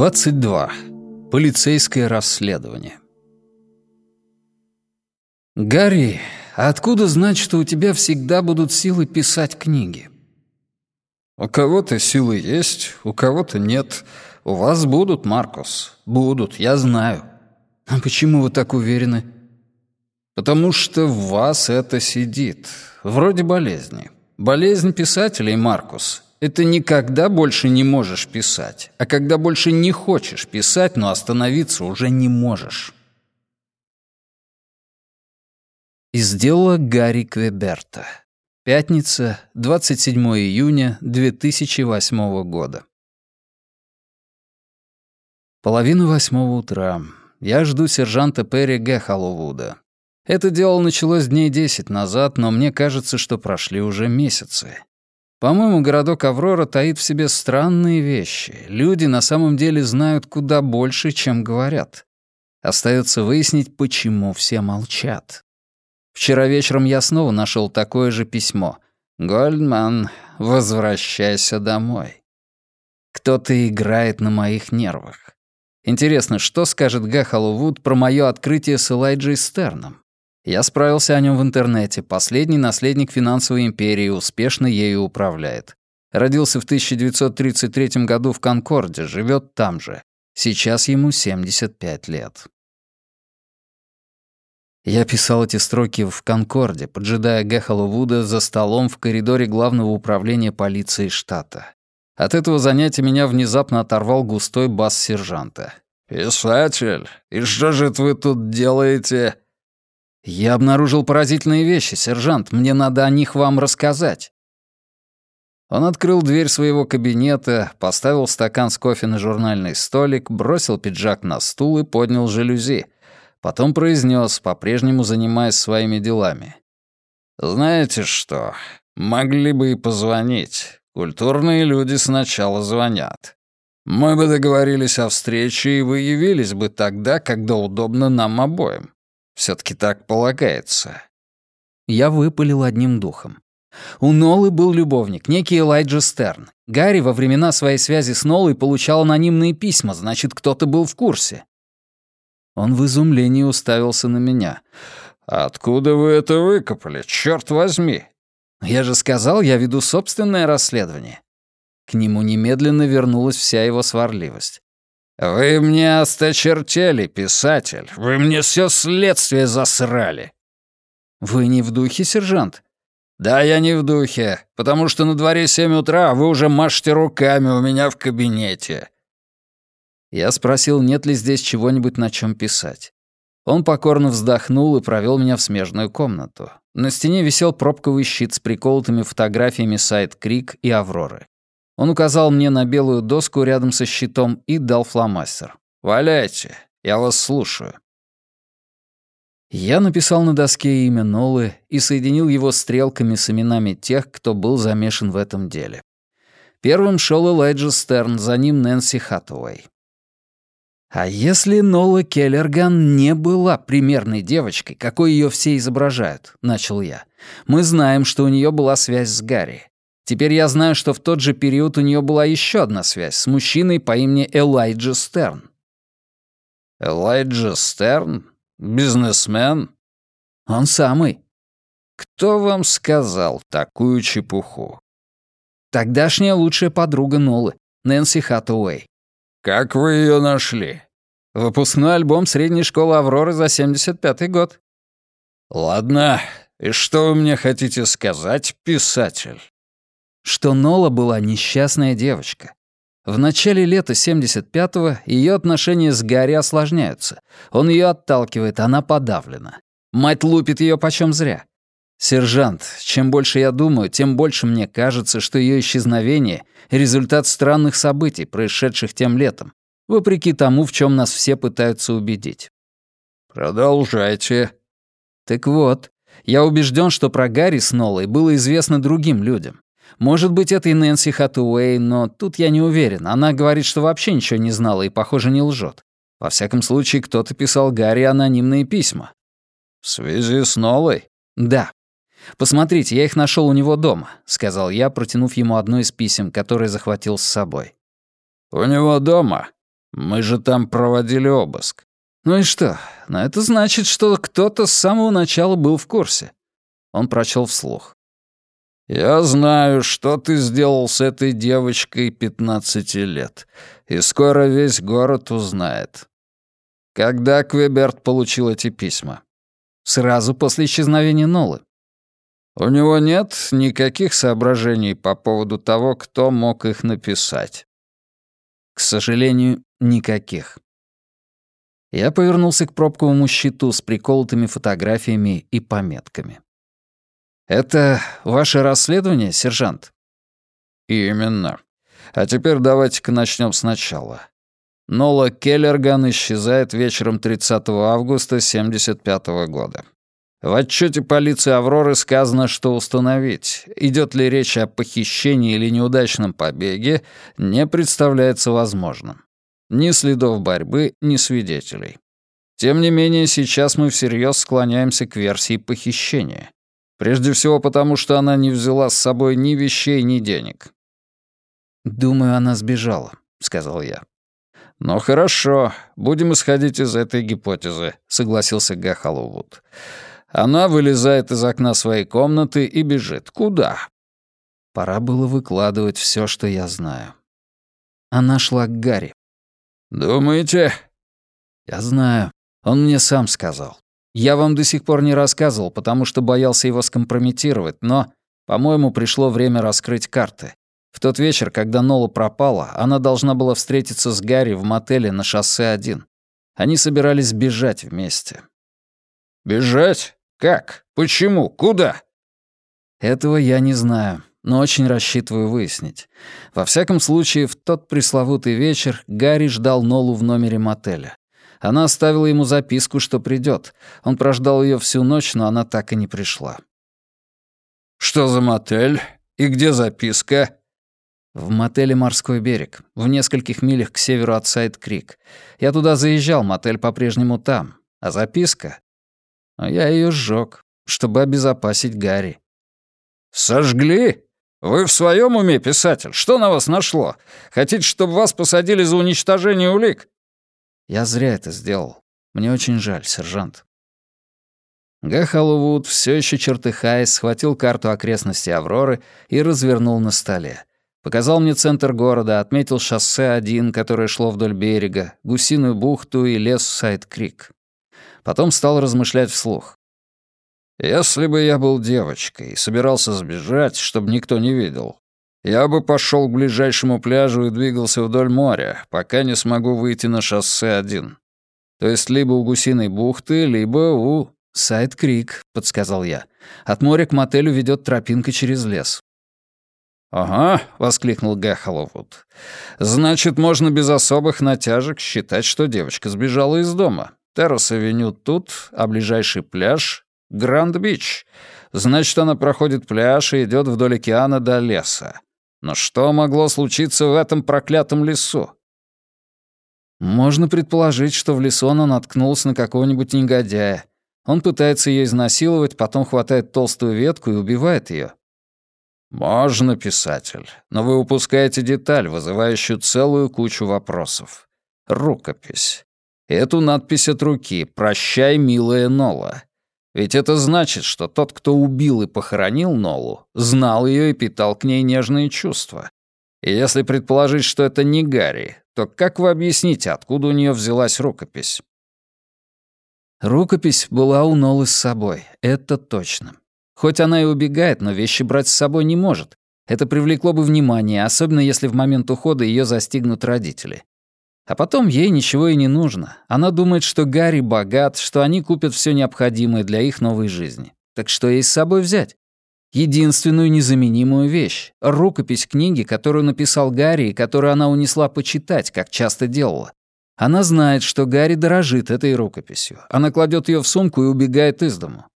22. Полицейское расследование. Гарри, а откуда знать, что у тебя всегда будут силы писать книги? У кого-то силы есть, у кого-то нет. У вас будут, Маркус. Будут, я знаю. А почему вы так уверены? Потому что в вас это сидит. Вроде болезни. Болезнь писателей, Маркус, это не когда больше не можешь писать, а когда больше не хочешь писать, но остановиться уже не можешь. Из дела Гарри Квеберта. Пятница, 27 июня 2008 года. Половина восьмого утра. Я жду сержанта Перри Гэхалловуда. Это дело началось дней десять назад, но мне кажется, что прошли уже месяцы. По-моему, городок Аврора таит в себе странные вещи. Люди на самом деле знают куда больше, чем говорят. Остается выяснить, почему все молчат. Вчера вечером я снова нашел такое же письмо. «Гольдман, возвращайся домой». Кто-то играет на моих нервах. Интересно, что скажет Гахалу Вуд про мое открытие с Элайджей Стерном? Я справился о нем в интернете. Последний наследник финансовой империи успешно ею управляет. Родился в 1933 году в Конкорде, живет там же. Сейчас ему 75 лет. Я писал эти строки в Конкорде, поджидая Гэхала Вуда за столом в коридоре главного управления полиции штата. От этого занятия меня внезапно оторвал густой бас сержанта. «Писатель, и что же вы тут делаете?» «Я обнаружил поразительные вещи, сержант. Мне надо о них вам рассказать». Он открыл дверь своего кабинета, поставил стакан с кофе на журнальный столик, бросил пиджак на стул и поднял жалюзи. Потом произнес, по-прежнему занимаясь своими делами. «Знаете что, могли бы и позвонить. Культурные люди сначала звонят. Мы бы договорились о встрече, и вы явились бы тогда, когда удобно нам обоим все таки так полагается». Я выпалил одним духом. У Нолы был любовник, некий Элайджа Стерн. Гарри во времена своей связи с Нолой получал анонимные письма, значит, кто-то был в курсе. Он в изумлении уставился на меня. «Откуда вы это выкопали, черт возьми?» «Я же сказал, я веду собственное расследование». К нему немедленно вернулась вся его сварливость. «Вы мне осточертели, писатель. Вы мне все следствие засрали». «Вы не в духе, сержант?» «Да, я не в духе, потому что на дворе семь утра, а вы уже машете руками у меня в кабинете». Я спросил, нет ли здесь чего-нибудь, на чем писать. Он покорно вздохнул и провел меня в смежную комнату. На стене висел пробковый щит с приколотыми фотографиями сайт Крик и Авроры. Он указал мне на белую доску рядом со щитом и дал фломастер. «Валяйте, я вас слушаю». Я написал на доске имя Нолы и соединил его стрелками с именами тех, кто был замешан в этом деле. Первым шел Элайджа Стерн, за ним Нэнси Хаттуэй. А если Нола Келлерган не была примерной девочкой, какой ее все изображают, начал я. Мы знаем, что у нее была связь с Гарри. Теперь я знаю, что в тот же период у нее была еще одна связь с мужчиной по имени Элайджа Стерн. Элайджа Стерн? Бизнесмен? Он самый. Кто вам сказал такую чепуху? Тогдашняя лучшая подруга Нолы, Нэнси Хаттуэй. Как вы ее нашли? Выпускной альбом средней школы Авроры за 75-й год. Ладно, и что вы мне хотите сказать, писатель? Что Нола была несчастная девочка. В начале лета 75-го ее отношения с Гарри осложняются. Он ее отталкивает, она подавлена. Мать лупит ее почем зря. Сержант, чем больше я думаю, тем больше мне кажется, что ее исчезновение — результат странных событий, происшедших тем летом, вопреки тому, в чем нас все пытаются убедить. Продолжайте. Так вот, я убежден, что про Гарри с Нолой было известно другим людям. Может быть, это и Нэнси Хатуэй, но тут я не уверен. Она говорит, что вообще ничего не знала и, похоже, не лжет. Во всяком случае, кто-то писал Гарри анонимные письма. «В связи с Нолой?» «Да. Посмотрите, я их нашел у него дома», — сказал я, протянув ему одно из писем, которое захватил с собой. «У него дома? Мы же там проводили обыск. Ну и что? Но это значит, что кто-то с самого начала был в курсе. Он прочел вслух. «Я знаю, что ты сделал с этой девочкой 15 лет, и скоро весь город узнает. Когда Квеберт получил эти письма? Сразу после исчезновения Нолы. У него нет никаких соображений по поводу того, кто мог их написать. К сожалению, никаких. Я повернулся к пробковому щиту с приколотыми фотографиями и пометками. «Это ваше расследование, сержант?» «Именно. А теперь давайте-ка начнем сначала. Нола Келлерган исчезает вечером 30 августа 1975 года. В отчете полиции «Авроры» сказано, что установить, идет ли речь о похищении или неудачном побеге, не представляется возможным. Ни следов борьбы, ни свидетелей. Тем не менее, сейчас мы всерьез склоняемся к версии похищения. Прежде всего потому, что она не взяла с собой ни вещей, ни денег. «Думаю, она сбежала», — сказал я. «Ну хорошо, будем исходить из этой гипотезы», — согласился Гахаловуд. Она вылезает из окна своей комнаты и бежит. Куда? Пора было выкладывать все, что я знаю. Она шла к Гарри. «Думаете?» «Я знаю. Он мне сам сказал. Я вам до сих пор не рассказывал, потому что боялся его скомпрометировать, но, по-моему, пришло время раскрыть карты. В тот вечер, когда Нола пропала, она должна была встретиться с Гарри в мотеле на шоссе 1. Они собирались бежать вместе. «Бежать? Как? Почему? Куда?» Этого я не знаю но очень рассчитываю выяснить. Во всяком случае, в тот пресловутый вечер Гарри ждал Нолу в номере мотеля. Она оставила ему записку, что придет. Он прождал ее всю ночь, но она так и не пришла. «Что за мотель? И где записка?» «В мотеле «Морской берег», в нескольких милях к северу от Сайд-Крик. Я туда заезжал, мотель по-прежнему там. А записка? Я ее сжег, чтобы обезопасить Гарри». «Сожгли?» «Вы в своем уме, писатель? Что на вас нашло? Хотите, чтобы вас посадили за уничтожение улик?» «Я зря это сделал. Мне очень жаль, сержант». Гахалувуд, все еще чертыхаясь, схватил карту окрестностей Авроры и развернул на столе. Показал мне центр города, отметил шоссе 1, которое шло вдоль берега, гусиную бухту и лес Сайд-Крик. Потом стал размышлять вслух. Если бы я был девочкой и собирался сбежать, чтобы никто не видел, я бы пошел к ближайшему пляжу и двигался вдоль моря, пока не смогу выйти на шоссе один. То есть либо у Гусиной бухты, либо у... «Сайд-Крик», — подсказал я. «От моря к мотелю ведет тропинка через лес». «Ага», — воскликнул Гэхоловуд. «Значит, можно без особых натяжек считать, что девочка сбежала из дома. Террас-авеню тут, а ближайший пляж Гранд-Бич. Значит, она проходит пляж и идет вдоль океана до леса. Но что могло случиться в этом проклятом лесу? Можно предположить, что в лесу она наткнулась на какого-нибудь негодяя. Он пытается ее изнасиловать, потом хватает толстую ветку и убивает ее. «Можно, писатель, но вы упускаете деталь, вызывающую целую кучу вопросов. Рукопись. Эту надпись от руки «Прощай, милая Нола». Ведь это значит, что тот, кто убил и похоронил Нолу, знал ее и питал к ней нежные чувства. И если предположить, что это не Гарри, то как вы объясните, откуда у нее взялась рукопись? Рукопись была у Нолы с собой, это точно. Хоть она и убегает, но вещи брать с собой не может. Это привлекло бы внимание, особенно если в момент ухода ее застигнут родители. А потом ей ничего и не нужно. Она думает, что Гарри богат, что они купят все необходимое для их новой жизни. Так что ей с собой взять? Единственную незаменимую вещь — рукопись книги, которую написал Гарри и которую она унесла почитать, как часто делала. Она знает, что Гарри дорожит этой рукописью. Она кладет ее в сумку и убегает из дому.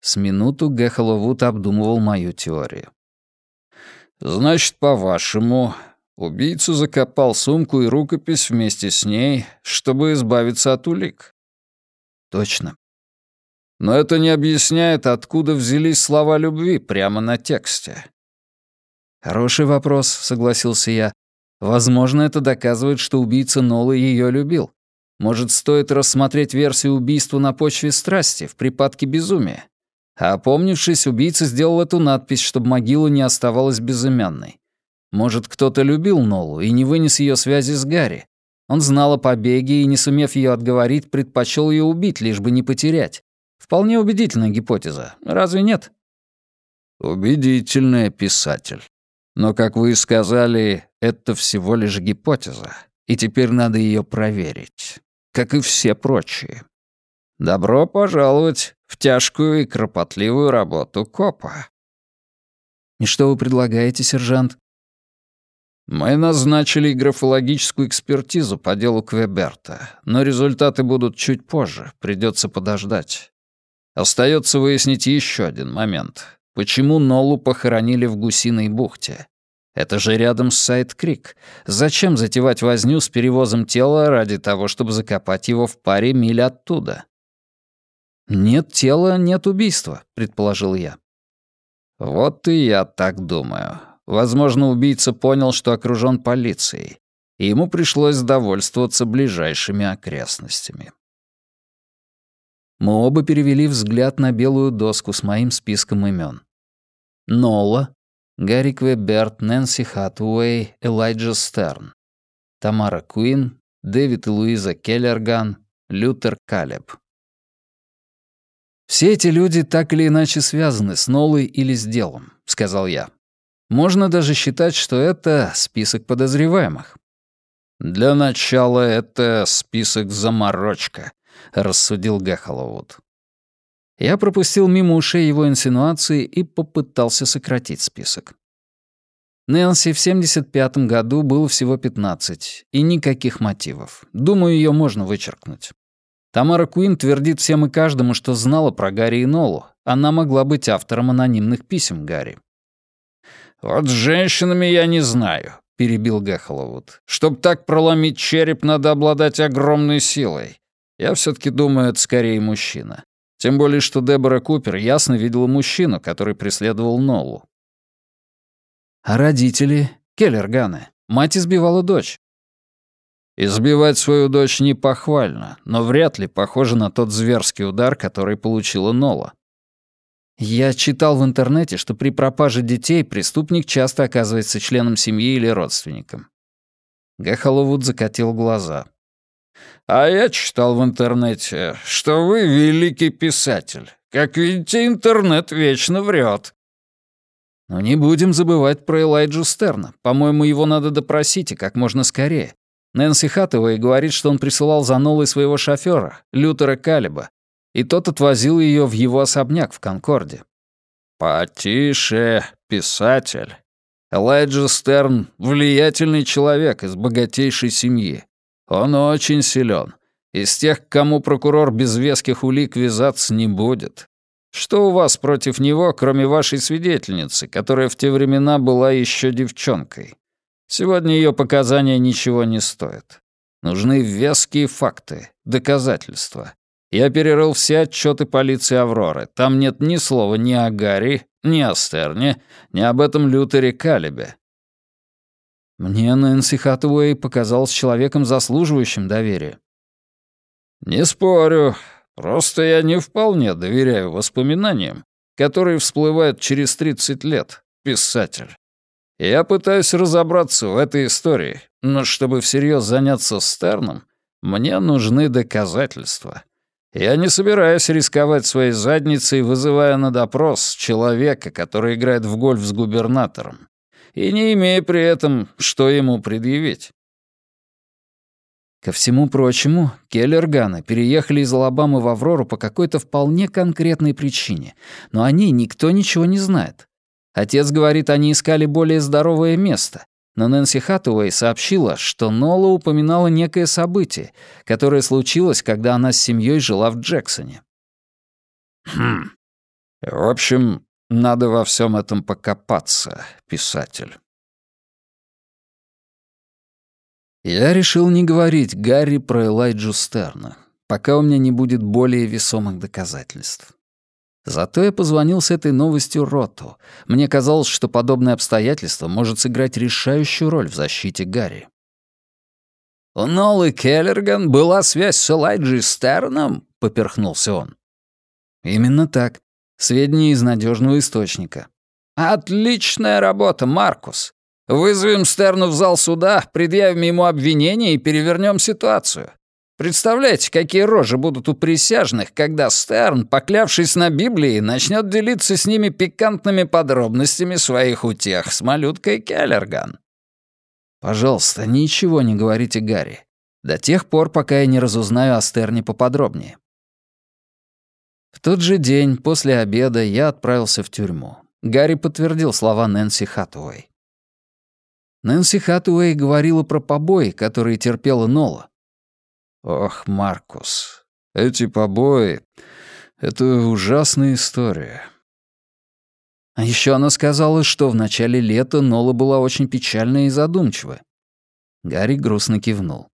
С минуту Гэхоловуд обдумывал мою теорию. «Значит, по-вашему, Убийца закопал сумку и рукопись вместе с ней, чтобы избавиться от улик. Точно. Но это не объясняет, откуда взялись слова любви прямо на тексте. Хороший вопрос, согласился я. Возможно, это доказывает, что убийца Нолы ее любил. Может, стоит рассмотреть версию убийства на почве страсти, в припадке безумия. А опомнившись, убийца сделал эту надпись, чтобы могила не оставалась безымянной. Может, кто-то любил Нолу и не вынес ее связи с Гарри. Он знал о побеге и, не сумев ее отговорить, предпочел ее убить, лишь бы не потерять. Вполне убедительная гипотеза, разве нет? Убедительная, писатель. Но, как вы и сказали, это всего лишь гипотеза, и теперь надо ее проверить, как и все прочие. Добро пожаловать в тяжкую и кропотливую работу копа. И что вы предлагаете, сержант? Мы назначили графологическую экспертизу по делу Квеберта, но результаты будут чуть позже, придется подождать. Остается выяснить еще один момент. Почему Нолу похоронили в Гусиной бухте? Это же рядом с Сайт-Крик. Зачем затевать возню с перевозом тела ради того, чтобы закопать его в паре миль оттуда? «Нет тела, нет убийства», — предположил я. «Вот и я так думаю. Возможно, убийца понял, что окружен полицией, и ему пришлось довольствоваться ближайшими окрестностями. Мы оба перевели взгляд на белую доску с моим списком имен. Нола, Гарри Квеберт, Нэнси Хатуэй, Элайджа Стерн, Тамара Куин, Дэвид и Луиза Келлерган, Лютер Калеб. «Все эти люди так или иначе связаны с Нолой или с делом», — сказал я. Можно даже считать, что это список подозреваемых. «Для начала это список заморочка», — рассудил Гахаловуд. Я пропустил мимо ушей его инсинуации и попытался сократить список. Нэнси в 75-м году было всего 15, и никаких мотивов. Думаю, ее можно вычеркнуть. Тамара Куин твердит всем и каждому, что знала про Гарри и Нолу. Она могла быть автором анонимных писем Гарри. «Вот с женщинами я не знаю», — перебил Гехоловуд. «Чтоб так проломить череп, надо обладать огромной силой. Я все таки думаю, это скорее мужчина. Тем более, что Дебора Купер ясно видела мужчину, который преследовал Нолу». «А родители? Келлерганы. Мать избивала дочь». Избивать свою дочь не похвально, но вряд ли похоже на тот зверский удар, который получила Нола. Я читал в интернете, что при пропаже детей преступник часто оказывается членом семьи или родственником. Гэхоловуд закатил глаза. «А я читал в интернете, что вы великий писатель. Как видите, интернет вечно врет. Но не будем забывать про Элайджу Стерна. По-моему, его надо допросить и как можно скорее. Нэнси Хаттовой говорит, что он присылал за Нолой своего шофера, Лютера Калиба, и тот отвозил ее в его особняк в Конкорде. «Потише, писатель. Элайджа Стерн — влиятельный человек из богатейшей семьи. Он очень силен. Из тех, к кому прокурор без веских улик вязаться не будет. Что у вас против него, кроме вашей свидетельницы, которая в те времена была еще девчонкой? Сегодня ее показания ничего не стоят. Нужны веские факты, доказательства. Я перерыл все отчеты полиции Авроры. Там нет ни слова ни о Гарри, ни о Стерне, ни об этом Лютере Калибе. Мне Нэнси Хатуэй показался человеком, заслуживающим доверия. Не спорю. Просто я не вполне доверяю воспоминаниям, которые всплывают через 30 лет, писатель. Я пытаюсь разобраться в этой истории, но чтобы всерьез заняться Стерном, мне нужны доказательства. Я не собираюсь рисковать своей задницей, вызывая на допрос человека, который играет в гольф с губернатором, и не имея при этом, что ему предъявить. Ко всему прочему, Келлерганы переехали из Алабамы в Аврору по какой-то вполне конкретной причине, но о ней никто ничего не знает. Отец говорит, они искали более здоровое место, но Нэнси Хаттуэй сообщила, что Нола упоминала некое событие, которое случилось, когда она с семьей жила в Джексоне. «Хм. В общем, надо во всем этом покопаться, писатель». Я решил не говорить Гарри про Элайджу Стерна, пока у меня не будет более весомых доказательств. Зато я позвонил с этой новостью Роту. Мне казалось, что подобное обстоятельство может сыграть решающую роль в защите Гарри. «У Нолы Келлерган была связь с Элайджи Стерном?» — поперхнулся он. «Именно так. Сведения из надежного источника». «Отличная работа, Маркус. Вызовем Стерну в зал суда, предъявим ему обвинение и перевернем ситуацию. Представляете, какие рожи будут у присяжных, когда Стерн, поклявшись на Библии, начнет делиться с ними пикантными подробностями своих утех с малюткой Келлерган. Пожалуйста, ничего не говорите Гарри. До тех пор, пока я не разузнаю о Стерне поподробнее. В тот же день, после обеда, я отправился в тюрьму. Гарри подтвердил слова Нэнси Хатуэй. Нэнси Хатуэй говорила про побои, которые терпела Нола, Ох, Маркус, эти побои — это ужасная история. А еще она сказала, что в начале лета Нола была очень печальная и задумчивая. Гарри грустно кивнул.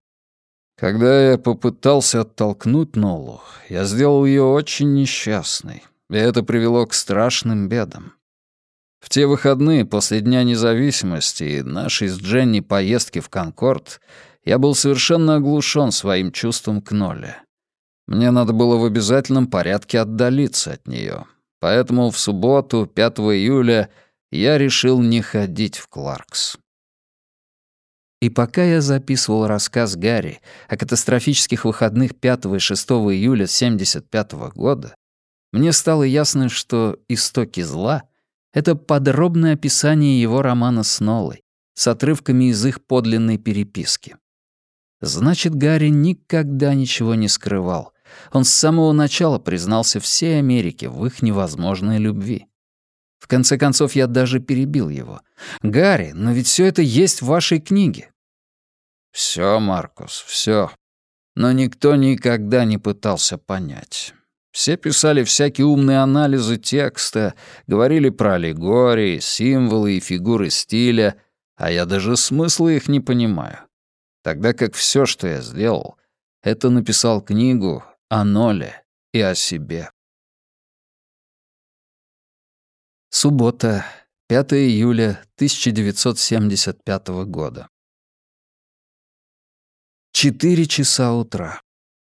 Когда я попытался оттолкнуть Нолу, я сделал ее очень несчастной, и это привело к страшным бедам. В те выходные после Дня независимости и нашей с Дженни поездки в Конкорд я был совершенно оглушен своим чувством к Ноле. Мне надо было в обязательном порядке отдалиться от нее, поэтому в субботу, 5 июля, я решил не ходить в Кларкс. И пока я записывал рассказ Гарри о катастрофических выходных 5 и 6 июля 1975 года, мне стало ясно, что «Истоки зла» — это подробное описание его романа с Нолой, с отрывками из их подлинной переписки. Значит, Гарри никогда ничего не скрывал. Он с самого начала признался всей Америке в их невозможной любви. В конце концов, я даже перебил его. «Гарри, но ведь все это есть в вашей книге». Все, Маркус, все. Но никто никогда не пытался понять. Все писали всякие умные анализы текста, говорили про аллегории, символы и фигуры стиля, а я даже смысла их не понимаю тогда как все, что я сделал, это написал книгу о Ноле и о себе. Суббота, 5 июля 1975 года. Четыре часа утра.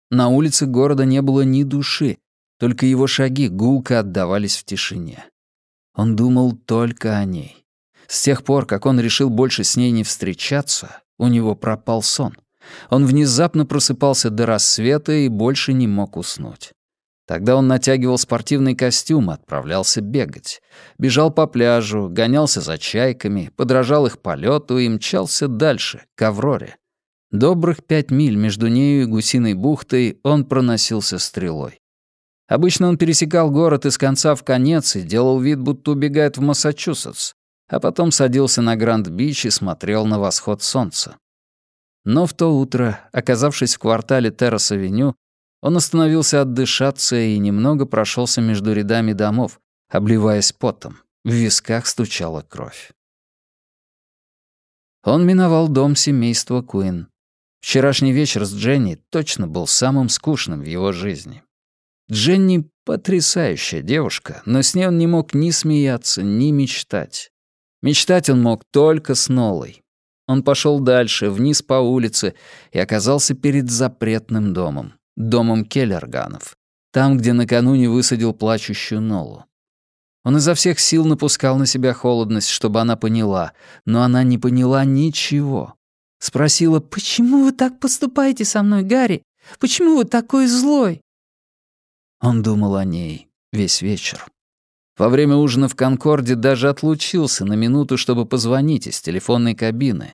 На улице города не было ни души, только его шаги гулко отдавались в тишине. Он думал только о ней. С тех пор, как он решил больше с ней не встречаться, у него пропал сон. Он внезапно просыпался до рассвета и больше не мог уснуть. Тогда он натягивал спортивный костюм и отправлялся бегать. Бежал по пляжу, гонялся за чайками, подражал их полету и мчался дальше, к Авроре. Добрых пять миль между нею и Гусиной бухтой он проносился стрелой. Обычно он пересекал город из конца в конец и делал вид, будто убегает в Массачусетс, а потом садился на Гранд-Бич и смотрел на восход солнца. Но в то утро, оказавшись в квартале Террас-авеню, он остановился отдышаться и немного прошелся между рядами домов, обливаясь потом. В висках стучала кровь. Он миновал дом семейства Куин. Вчерашний вечер с Дженни точно был самым скучным в его жизни. Дженни — потрясающая девушка, но с ней он не мог ни смеяться, ни мечтать. Мечтать он мог только с Нолой. Он пошел дальше, вниз по улице, и оказался перед запретным домом, домом Келлерганов, там, где накануне высадил плачущую Нолу. Он изо всех сил напускал на себя холодность, чтобы она поняла, но она не поняла ничего. Спросила, «Почему вы так поступаете со мной, Гарри? Почему вы такой злой?» Он думал о ней весь вечер. Во время ужина в «Конкорде» даже отлучился на минуту, чтобы позвонить из телефонной кабины.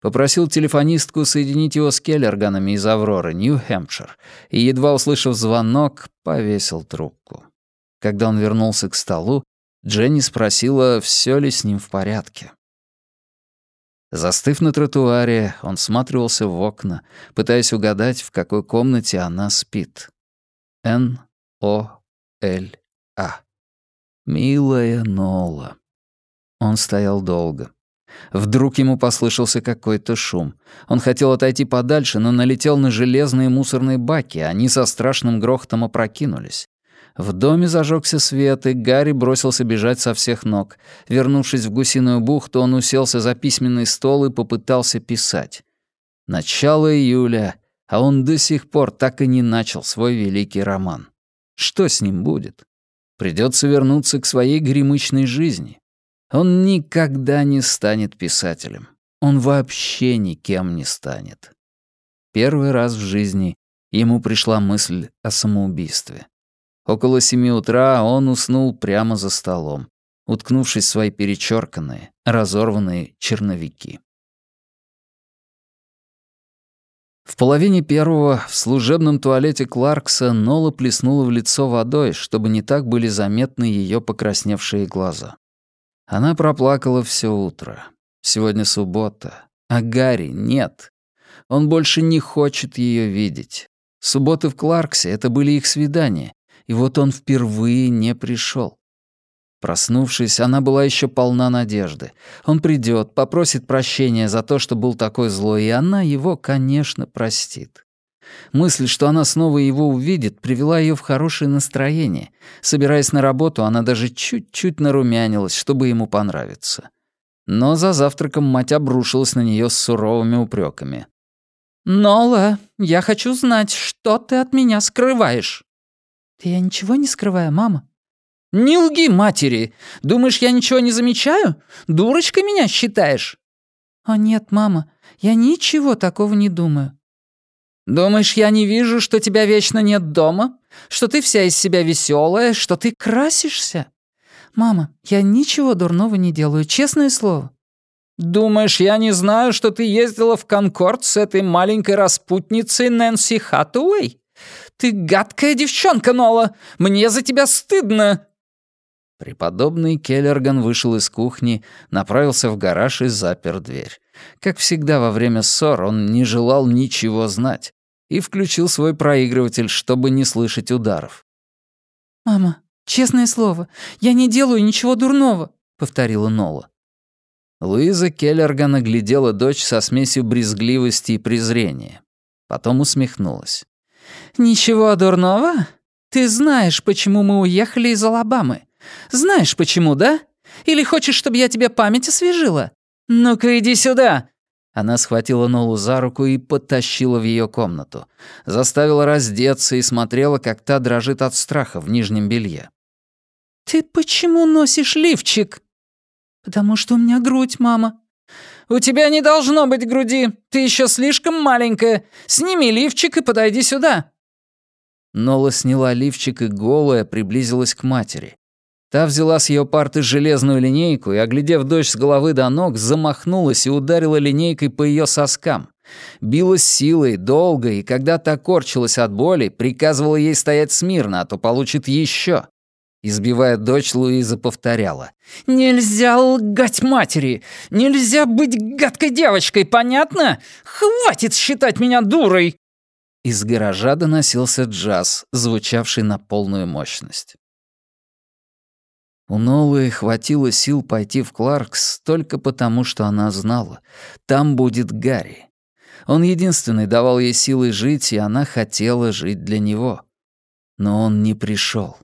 Попросил телефонистку соединить его с Келлерганами из «Авроры», Нью-Хэмпшир, и, едва услышав звонок, повесил трубку. Когда он вернулся к столу, Дженни спросила, все ли с ним в порядке. Застыв на тротуаре, он всматривался в окна, пытаясь угадать, в какой комнате она спит. Н-О-Л-А. Милая Нола. Он стоял долго. Вдруг ему послышался какой-то шум. Он хотел отойти подальше, но налетел на железные мусорные баки, они со страшным грохотом опрокинулись. В доме зажегся свет, и Гарри бросился бежать со всех ног. Вернувшись в гусиную бухту, он уселся за письменный стол и попытался писать. Начало июля, а он до сих пор так и не начал свой великий роман. Что с ним будет? Придется вернуться к своей гремычной жизни. Он никогда не станет писателем. Он вообще никем не станет. Первый раз в жизни ему пришла мысль о самоубийстве. Около семи утра он уснул прямо за столом, уткнувшись в свои перечерканные, разорванные черновики. В половине первого в служебном туалете Кларкса Нола плеснула в лицо водой, чтобы не так были заметны ее покрасневшие глаза. Она проплакала все утро. Сегодня суббота, а Гарри нет. Он больше не хочет ее видеть. Субботы в Кларксе — это были их свидания, и вот он впервые не пришел. Проснувшись, она была еще полна надежды. Он придет, попросит прощения за то, что был такой злой, и она его, конечно, простит. Мысль, что она снова его увидит, привела ее в хорошее настроение. Собираясь на работу, она даже чуть-чуть нарумянилась, чтобы ему понравиться. Но за завтраком мать обрушилась на нее с суровыми упреками. «Нола, я хочу знать, что ты от меня скрываешь?» «Я ничего не скрываю, мама». «Не лги матери! Думаешь, я ничего не замечаю? Дурочкой меня считаешь?» «О нет, мама, я ничего такого не думаю». «Думаешь, я не вижу, что тебя вечно нет дома? Что ты вся из себя веселая, что ты красишься?» «Мама, я ничего дурного не делаю, честное слово». «Думаешь, я не знаю, что ты ездила в Конкорд с этой маленькой распутницей Нэнси Хаттуэй?» «Ты гадкая девчонка, Нола! Мне за тебя стыдно!» Преподобный Келлерган вышел из кухни, направился в гараж и запер дверь. Как всегда во время ссор он не желал ничего знать и включил свой проигрыватель, чтобы не слышать ударов. «Мама, честное слово, я не делаю ничего дурного», — повторила Нола. Луиза Келлерган оглядела дочь со смесью брезгливости и презрения. Потом усмехнулась. «Ничего дурного? Ты знаешь, почему мы уехали из Алабамы. Знаешь, почему, да? Или хочешь, чтобы я тебе память освежила? Ну-ка, иди сюда!» Она схватила Нолу за руку и подтащила в ее комнату. Заставила раздеться и смотрела, как та дрожит от страха в нижнем белье. «Ты почему носишь лифчик?» «Потому что у меня грудь, мама». «У тебя не должно быть груди. Ты еще слишком маленькая. Сними лифчик и подойди сюда». Нола сняла лифчик и голая приблизилась к матери. Та взяла с ее парты железную линейку и, оглядев дочь с головы до ног, замахнулась и ударила линейкой по ее соскам. Била с силой, долго, и когда та корчилась от боли, приказывала ей стоять смирно, а то получит еще. Избивая дочь, Луиза повторяла. «Нельзя лгать матери! Нельзя быть гадкой девочкой, понятно? Хватит считать меня дурой!» Из гаража доносился джаз, звучавший на полную мощность. У Нолы хватило сил пойти в Кларкс только потому, что она знала. Там будет Гарри. Он единственный давал ей силы жить, и она хотела жить для него. Но он не пришел.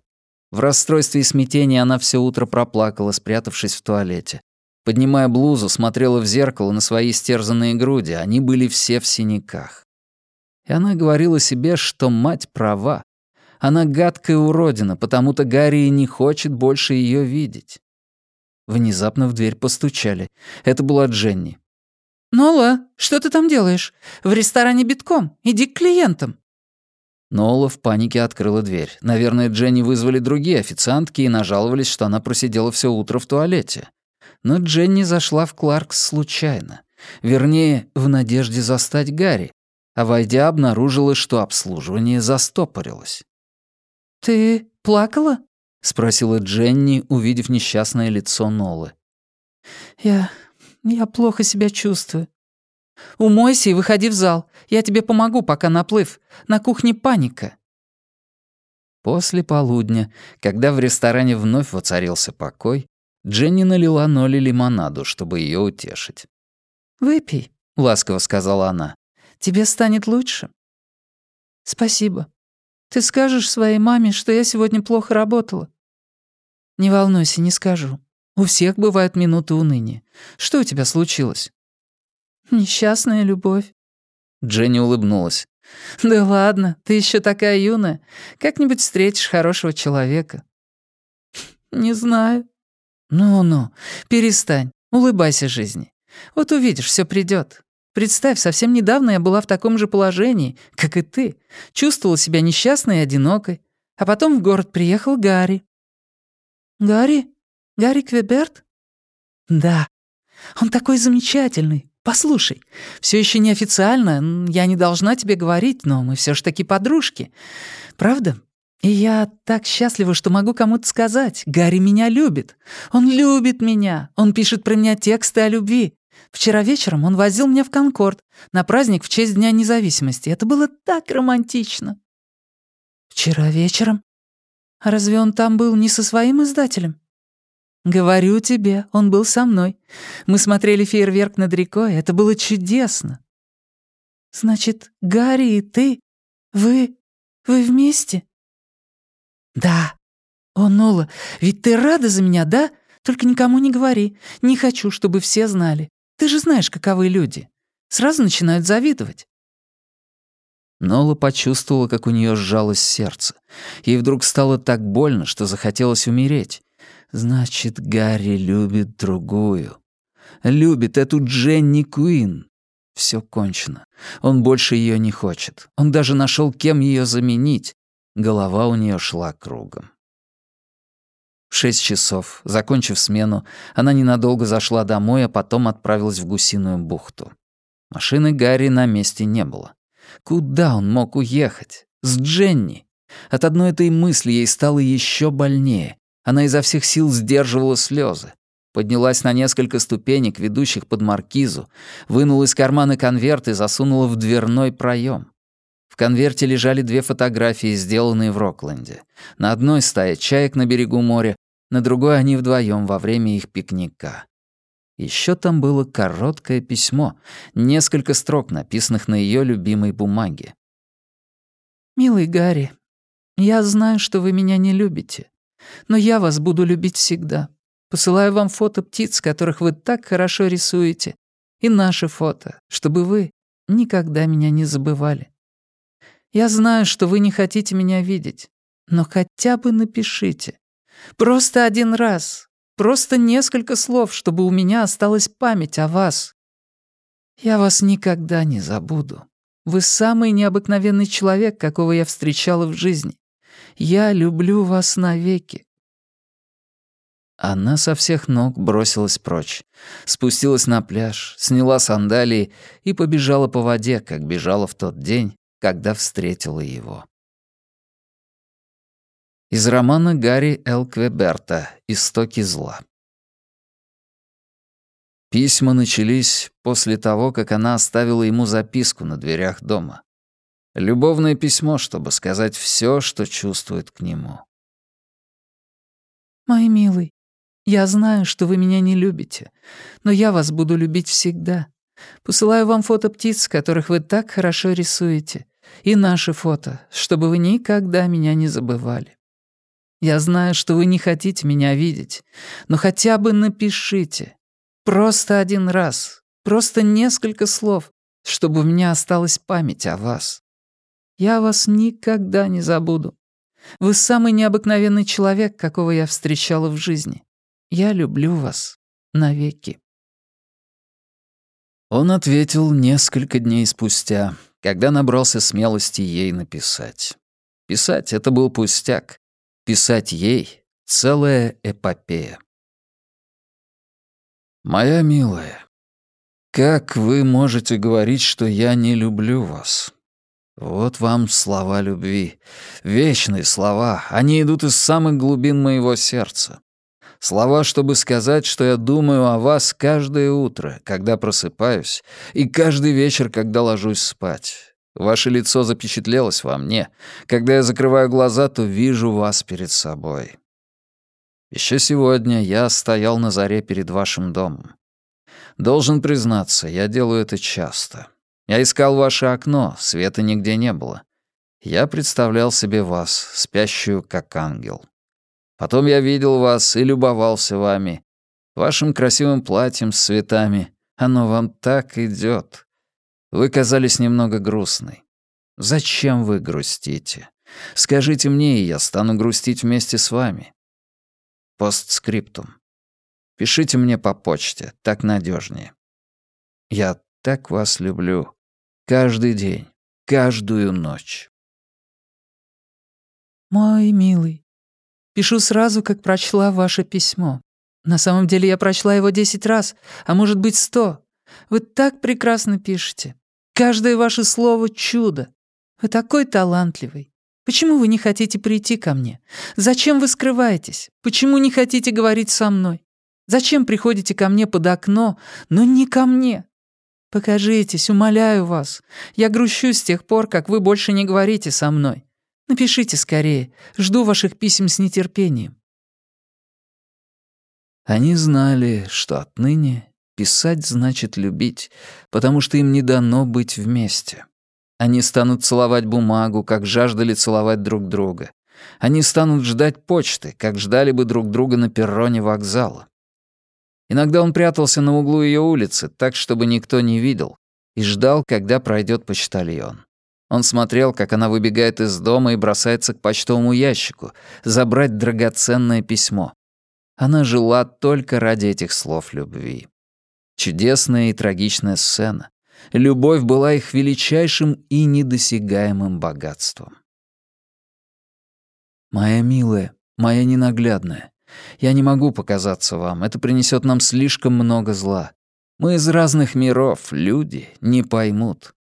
В расстройстве и смятении она все утро проплакала, спрятавшись в туалете. Поднимая блузу, смотрела в зеркало на свои стерзанные груди, они были все в синяках. И она говорила себе, что мать права. Она гадкая уродина, потому-то Гарри не хочет больше ее видеть. Внезапно в дверь постучали. Это была Дженни. «Нола, что ты там делаешь? В ресторане битком. Иди к клиентам». Нола в панике открыла дверь. Наверное, Дженни вызвали другие официантки и нажаловались, что она просидела все утро в туалете. Но Дженни зашла в Кларкс случайно. Вернее, в надежде застать Гарри а войдя, обнаружила, что обслуживание застопорилось. «Ты плакала?» — спросила Дженни, увидев несчастное лицо Нолы. «Я... я плохо себя чувствую. Умойся и выходи в зал. Я тебе помогу, пока наплыв. На кухне паника». После полудня, когда в ресторане вновь воцарился покой, Дженни налила Ноле лимонаду, чтобы ее утешить. «Выпей», — ласково сказала она. Тебе станет лучше?» «Спасибо». Ты скажешь своей маме, что я сегодня плохо работала?» «Не волнуйся, не скажу. У всех бывают минуты уныния. Что у тебя случилось?» «Несчастная любовь». Дженни улыбнулась. «Да ладно, ты еще такая юная. Как-нибудь встретишь хорошего человека». «Не знаю». «Ну-ну, перестань, улыбайся жизни. Вот увидишь, все придет. Представь, совсем недавно я была в таком же положении, как и ты. Чувствовала себя несчастной и одинокой. А потом в город приехал Гарри». «Гарри? Гарри Квеберт?» «Да. Он такой замечательный. Послушай, все еще неофициально, я не должна тебе говорить, но мы все же таки подружки. Правда? И я так счастлива, что могу кому-то сказать. Гарри меня любит. Он любит меня. Он пишет про меня тексты о любви. Вчера вечером он возил меня в Конкорд на праздник в честь Дня независимости. Это было так романтично. Вчера вечером? А разве он там был не со своим издателем? Говорю тебе, он был со мной. Мы смотрели фейерверк над рекой, это было чудесно. Значит, Гарри и ты, вы... вы вместе? Да. О, Нола, ведь ты рада за меня, да? Только никому не говори. Не хочу, чтобы все знали. Ты же знаешь, каковы люди. Сразу начинают завидовать. Нола почувствовала, как у нее сжалось сердце. Ей вдруг стало так больно, что захотелось умереть. Значит, Гарри любит другую. Любит эту Дженни Куин. Все кончено. Он больше ее не хочет. Он даже нашел, кем ее заменить. Голова у нее шла кругом. В шесть часов, закончив смену, она ненадолго зашла домой, а потом отправилась в Гусиную бухту. Машины Гарри на месте не было. Куда он мог уехать? С Дженни. От одной этой мысли ей стало еще больнее. Она изо всех сил сдерживала слезы. Поднялась на несколько ступенек, ведущих под маркизу, вынула из кармана конверт и засунула в дверной проем. В конверте лежали две фотографии, сделанные в Рокленде. На одной стая чаек на берегу моря, на другой они вдвоем во время их пикника. Еще там было короткое письмо, несколько строк, написанных на ее любимой бумаге. «Милый Гарри, я знаю, что вы меня не любите. Но я вас буду любить всегда. Посылаю вам фото птиц, которых вы так хорошо рисуете, и наши фото, чтобы вы никогда меня не забывали. Я знаю, что вы не хотите меня видеть, но хотя бы напишите. Просто один раз, просто несколько слов, чтобы у меня осталась память о вас. Я вас никогда не забуду. Вы самый необыкновенный человек, какого я встречала в жизни. Я люблю вас навеки». Она со всех ног бросилась прочь, спустилась на пляж, сняла сандалии и побежала по воде, как бежала в тот день, когда встретила его. Из романа Гарри Л. Квеберта «Истоки зла». Письма начались после того, как она оставила ему записку на дверях дома. Любовное письмо, чтобы сказать все, что чувствует к нему. «Мой милый, я знаю, что вы меня не любите, но я вас буду любить всегда. Посылаю вам фото птиц, которых вы так хорошо рисуете, и наши фото, чтобы вы никогда меня не забывали. Я знаю, что вы не хотите меня видеть, но хотя бы напишите. Просто один раз, просто несколько слов, чтобы у меня осталась память о вас. Я вас никогда не забуду. Вы самый необыкновенный человек, какого я встречала в жизни. Я люблю вас навеки». Он ответил несколько дней спустя, когда набрался смелости ей написать. Писать — это был пустяк. Писать ей — целая эпопея. «Моя милая, как вы можете говорить, что я не люблю вас? Вот вам слова любви. Вечные слова. Они идут из самых глубин моего сердца. Слова, чтобы сказать, что я думаю о вас каждое утро, когда просыпаюсь, и каждый вечер, когда ложусь спать. Ваше лицо запечатлелось во мне. Когда я закрываю глаза, то вижу вас перед собой. Еще сегодня я стоял на заре перед вашим домом. Должен признаться, я делаю это часто. Я искал ваше окно, света нигде не было. Я представлял себе вас, спящую как ангел. Потом я видел вас и любовался вами, вашим красивым платьем с цветами. Оно вам так идет. Вы казались немного грустной. Зачем вы грустите? Скажите мне, и я стану грустить вместе с вами. Постскриптум. Пишите мне по почте, так надежнее. Я так вас люблю. Каждый день, каждую ночь. Мой милый, пишу сразу, как прочла ваше письмо. На самом деле я прочла его десять раз, а может быть сто. Вы так прекрасно пишете. Каждое ваше слово — чудо. Вы такой талантливый. Почему вы не хотите прийти ко мне? Зачем вы скрываетесь? Почему не хотите говорить со мной? Зачем приходите ко мне под окно, но не ко мне? Покажитесь, умоляю вас. Я грущу с тех пор, как вы больше не говорите со мной. Напишите скорее. Жду ваших писем с нетерпением. Они знали, что отныне писать значит любить, потому что им не дано быть вместе. Они станут целовать бумагу, как жаждали целовать друг друга. Они станут ждать почты, как ждали бы друг друга на перроне вокзала. Иногда он прятался на углу ее улицы, так, чтобы никто не видел, и ждал, когда пройдет почтальон. Он смотрел, как она выбегает из дома и бросается к почтовому ящику, забрать драгоценное письмо. Она жила только ради этих слов любви. Чудесная и трагичная сцена. Любовь была их величайшим и недосягаемым богатством. «Моя милая, моя ненаглядная, я не могу показаться вам, это принесет нам слишком много зла. Мы из разных миров, люди, не поймут.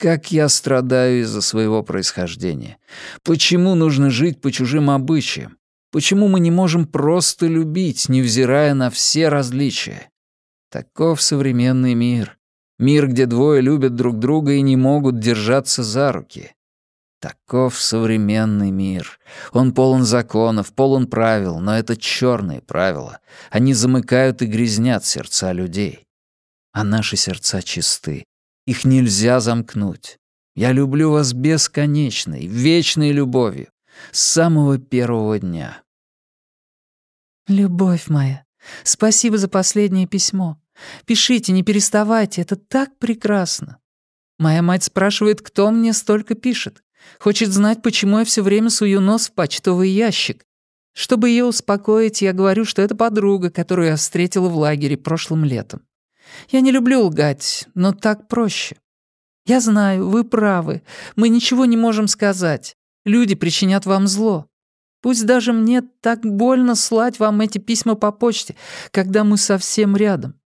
Как я страдаю из-за своего происхождения. Почему нужно жить по чужим обычаям? Почему мы не можем просто любить, невзирая на все различия? Таков современный мир. Мир, где двое любят друг друга и не могут держаться за руки. Таков современный мир. Он полон законов, полон правил, но это черные правила. Они замыкают и грязнят сердца людей. А наши сердца чисты. Их нельзя замкнуть. Я люблю вас бесконечной, вечной любовью. С самого первого дня. Любовь моя, спасибо за последнее письмо. Пишите, не переставайте, это так прекрасно. Моя мать спрашивает, кто мне столько пишет. Хочет знать, почему я все время сую нос в почтовый ящик. Чтобы ее успокоить, я говорю, что это подруга, которую я встретила в лагере прошлым летом. Я не люблю лгать, но так проще. Я знаю, вы правы, мы ничего не можем сказать. Люди причинят вам зло. Пусть даже мне так больно слать вам эти письма по почте, когда мы совсем рядом.